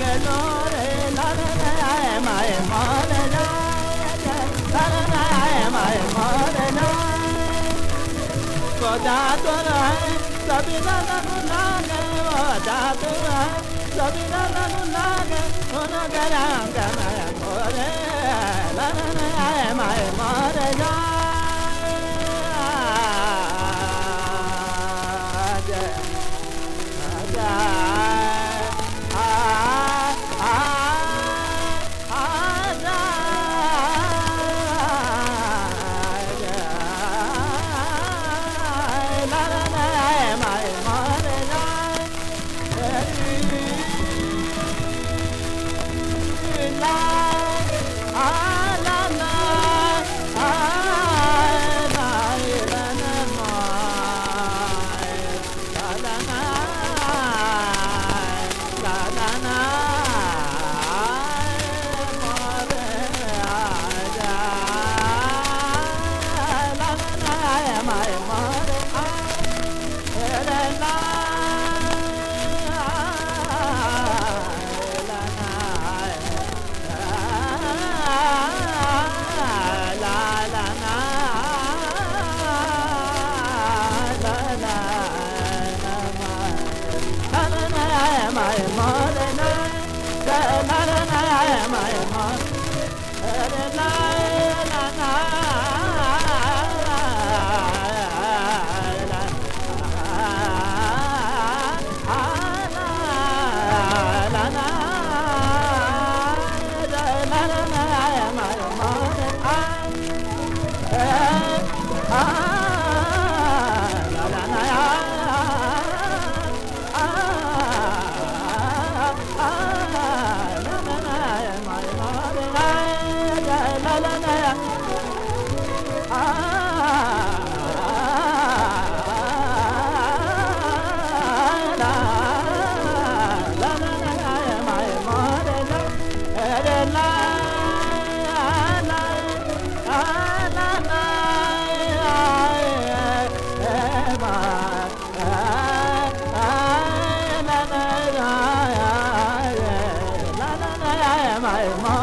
गलो रे माए मार लड़ रहा माए मार कोदा तो सभी रनु नाग कोदा तो रहे सभी रनु नाग होना गराम गमाया मोरे la la la My.